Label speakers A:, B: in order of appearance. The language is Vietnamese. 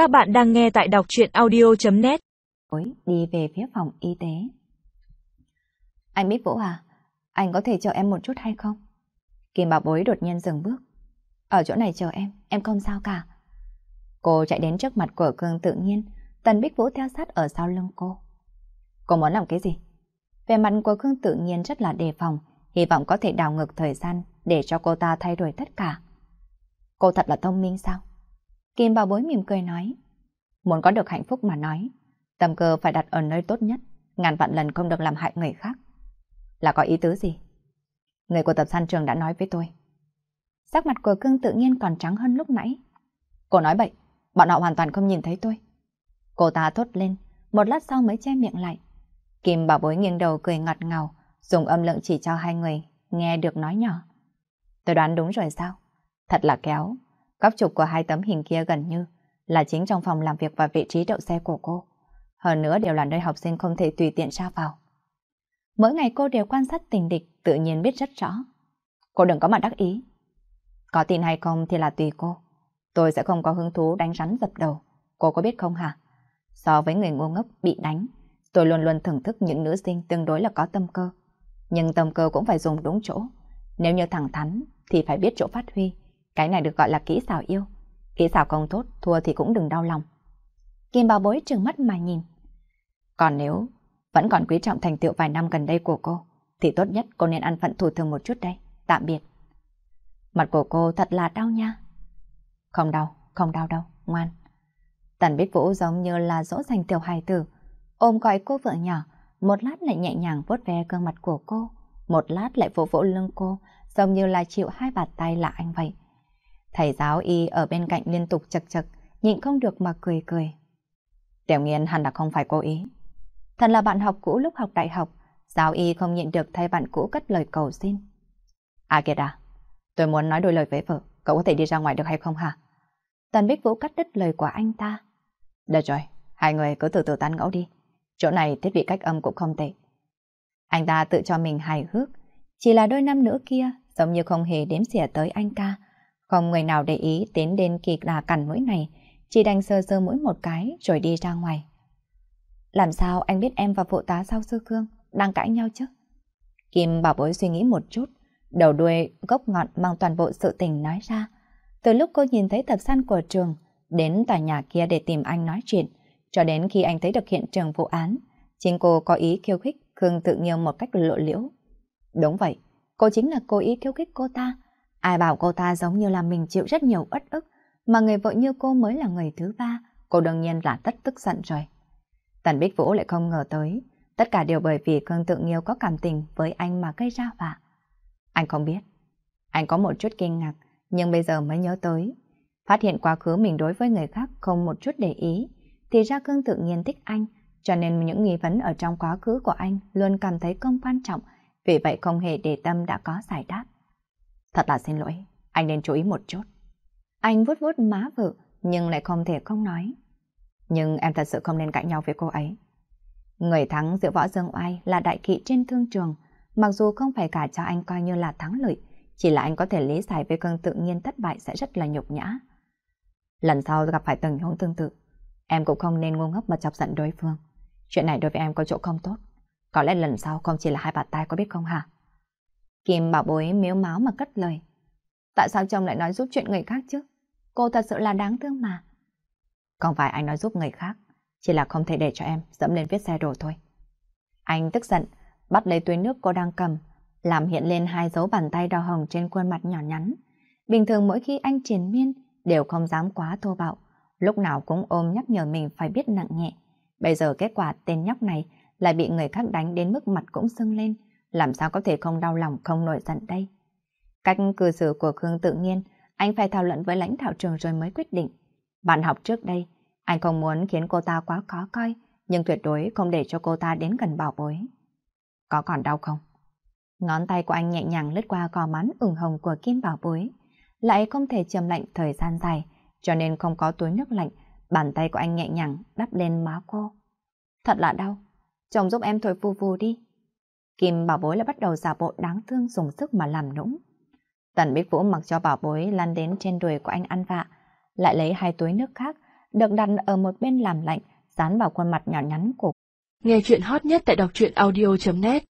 A: Các bạn đang nghe tại đọc chuyện audio.net
B: Đi về phía phòng y tế. Anh biết Vũ à? Anh có thể chờ em một chút hay không? Kim bảo bối đột nhiên dừng bước. Ở chỗ này chờ em, em không sao cả. Cô chạy đến trước mặt của Cương tự nhiên, Tần Bích Vũ theo sát ở sau lưng cô. Cô muốn làm cái gì? Về mặt của Cương tự nhiên rất là đề phòng, hy vọng có thể đào ngược thời gian để cho cô ta thay đổi tất cả. Cô thật là thông minh sao? Kim bảo bối mỉm cười nói. Muốn có được hạnh phúc mà nói, tâm cơ phải đặt ở nơi tốt nhất, ngàn vạn lần không được làm hại người khác. Là có ý tứ gì? Người của tập san trường đã nói với tôi. Sắc mặt của cưng tự nhiên còn trắng hơn lúc nãy. Cô nói bậy, bọn họ hoàn toàn không nhìn thấy tôi. Cô ta thốt lên, một lát sau mới che miệng lại. Kim bảo bối nghiêng đầu cười ngọt ngào, dùng âm lượng chỉ cho hai người, nghe được nói nhỏ. Tôi đoán đúng rồi sao? Thật là kéo, Góc chụp của hai tấm hình kia gần như là chính trong phòng làm việc và vị trí đậu xe của cô. Hơn nữa đều là nơi học sinh không thể tùy tiện ra vào. Mỗi ngày cô đều quan sát tình địch, tự nhiên biết rất rõ. Cô đừng có mà đắc ý. Có tin hay không thì là tùy cô. Tôi sẽ không có hứng thú đánh rắn dập đầu. Cô có biết không hả? So với người ngu ngốc bị đánh, tôi luôn luôn thưởng thức những nữ sinh tương đối là có tâm cơ. Nhưng tâm cơ cũng phải dùng đúng chỗ. Nếu như thẳng thắn thì phải biết chỗ phát huy. Cái này được gọi là kỹ xảo yêu. Kỹ xảo không tốt, thua thì cũng đừng đau lòng. Kim bảo bối trừng mắt mà nhìn. Còn nếu vẫn còn quý trọng thành tựu vài năm gần đây của cô, thì tốt nhất cô nên ăn phận thủ thường một chút đây. Tạm biệt. Mặt của cô thật là đau nha. Không đau, không đau đâu, ngoan. Tần Bích Vũ giống như là dỗ dành tiểu hài tử, ôm gọi cô vợ nhỏ, một lát lại nhẹ nhàng vuốt ve gương mặt của cô, một lát lại vỗ vỗ lưng cô, giống như là chịu hai bàn tay là anh vậy. Thầy giáo y ở bên cạnh liên tục chật chật, nhịn không được mà cười cười. Tiểu nghiên hẳn là không phải cố ý. Thật là bạn học cũ lúc học đại học, giáo y không nhịn được thay bạn cũ cất lời cầu xin. À kìa đà, tôi muốn nói đôi lời với vợ, cậu có thể đi ra ngoài được hay không hả? Tần Bích Vũ cắt đứt lời của anh ta. Được rồi, hai người cứ từ từ tán ngẫu đi. Chỗ này thiết bị cách âm cũng không tệ. Anh ta tự cho mình hài hước, chỉ là đôi năm nữa kia giống như không hề đếm xỉa tới anh ta, không người nào để ý tiến đến kỳ là cằn mũi này, chỉ đành sơ sơ mũi một cái rồi đi ra ngoài. Làm sao anh biết em và phụ tá sau sư cương đang cãi nhau chứ? Kim bảo bối suy nghĩ một chút, đầu đuôi gốc ngọn mang toàn bộ sự tình nói ra. Từ lúc cô nhìn thấy tập san của trường, đến tòa nhà kia để tìm anh nói chuyện, cho đến khi anh thấy được hiện trường vụ án, chính cô có ý khiêu khích Khương tự nghiêu một cách lộ liễu. Đúng vậy, cô chính là cố ý khiêu khích cô ta, Ai bảo cô ta giống như là mình chịu rất nhiều uất ức, mà người vợ như cô mới là người thứ ba, cô đương nhiên là tất tức giận rồi. Tần Bích Vũ lại không ngờ tới, tất cả đều bởi vì Khương Tự Nghiêu có cảm tình với anh mà gây ra vạ. Anh không biết. Anh có một chút kinh ngạc, nhưng bây giờ mới nhớ tới. Phát hiện quá khứ mình đối với người khác không một chút để ý, thì ra Khương Tự Nghiên thích anh, cho nên những nghi vấn ở trong quá khứ của anh luôn cảm thấy không quan trọng, vì vậy không hề để tâm đã có giải đáp. Thật là xin lỗi, anh nên chú ý một chút. Anh vuốt vuốt má vợ, nhưng lại không thể không nói. Nhưng em thật sự không nên cãi nhau với cô ấy. Người thắng giữa võ dương oai là đại kỵ trên thương trường, mặc dù không phải cả cho anh coi như là thắng lợi, chỉ là anh có thể lý giải với cơn tự nhiên thất bại sẽ rất là nhục nhã. Lần sau gặp phải tình huống tương tự, em cũng không nên ngu ngốc mà chọc giận đối phương. Chuyện này đối với em có chỗ không tốt. Có lẽ lần sau không chỉ là hai bàn tay có biết không hả? Kim bảo bối miếu máu mà cất lời. Tại sao chồng lại nói giúp chuyện người khác chứ? Cô thật sự là đáng thương mà. Không phải anh nói giúp người khác, chỉ là không thể để cho em dẫm lên viết xe đồ thôi. Anh tức giận, bắt lấy túi nước cô đang cầm, làm hiện lên hai dấu bàn tay đỏ hồng trên khuôn mặt nhỏ nhắn. Bình thường mỗi khi anh triển miên, đều không dám quá thô bạo, lúc nào cũng ôm nhắc nhở mình phải biết nặng nhẹ. Bây giờ kết quả tên nhóc này lại bị người khác đánh đến mức mặt cũng sưng lên, làm sao có thể không đau lòng không nổi giận đây. Cách cư xử của Khương tự nhiên, anh phải thảo luận với lãnh đạo trường rồi mới quyết định. Bạn học trước đây, anh không muốn khiến cô ta quá khó coi, nhưng tuyệt đối không để cho cô ta đến gần bảo bối. Có còn đau không? Ngón tay của anh nhẹ nhàng lướt qua gò mắn ửng hồng của Kim bảo bối, lại không thể chầm lạnh thời gian dài, cho nên không có túi nước lạnh, bàn tay của anh nhẹ nhàng đắp lên má cô. Thật là đau, chồng giúp em thổi phù phù đi. Kim bảo bối lại bắt đầu giả bộ đáng thương dùng sức mà làm nũng. Tần Bích Vũ mặc cho bảo bối lăn đến trên đùi của anh ăn vạ, lại lấy hai túi nước khác, được đặt ở một bên làm lạnh, dán vào khuôn mặt nhỏ nhắn của
A: Nghe chuyện hot nhất tại đọc truyện audio.net